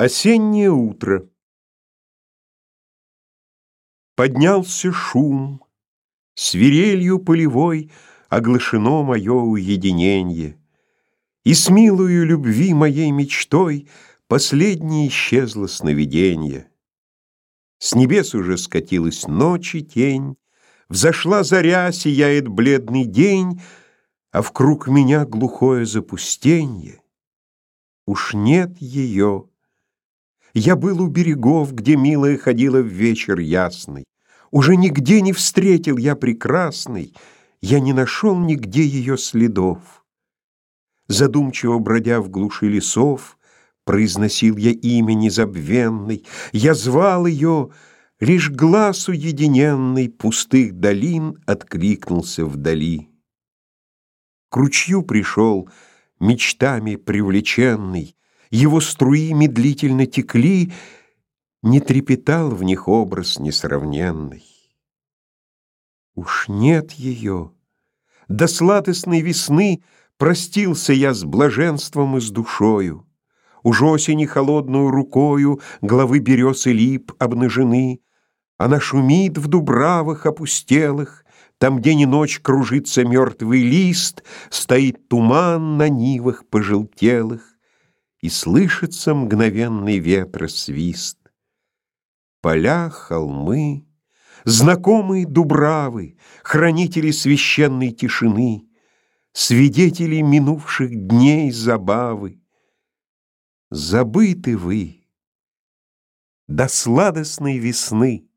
Осеннее утро. Поднялся шум, свирелью полевой Оглашено мое уединенье, И с милою любви моей мечтой Последнее исчезло сновиденье. С небес уже скатилась ночь и тень, Взошла заря, сияет бледный день, А в круг меня глухое запустенье. Уж нет ее. Я был у берегов, где милая ходила в вечер ясный. Уже нигде не встретил я прекрасный, Я не нашел нигде ее следов. Задумчиво бродя в глуши лесов, Произносил я имя незабвенной, Я звал ее, лишь глаз уединенный Пустых долин откликнулся вдали. К ручью пришел, мечтами привлеченный, его струи медлительно текли, Не трепетал в них образ несравненный. Уж нет ее. До сладостной весны Простился я с блаженством и с душою. Уж осени холодную рукою Главы берез и лип обнажены. Она шумит в дубравах опустелых, Там день и ночь кружится мертвый лист, Стоит туман на нивах пожелтелых и слышится мгновенный ветра свист. Поля, холмы, знакомые дубравы, хранители священной тишины, свидетели минувших дней забавы. Забыты вы до сладостной весны.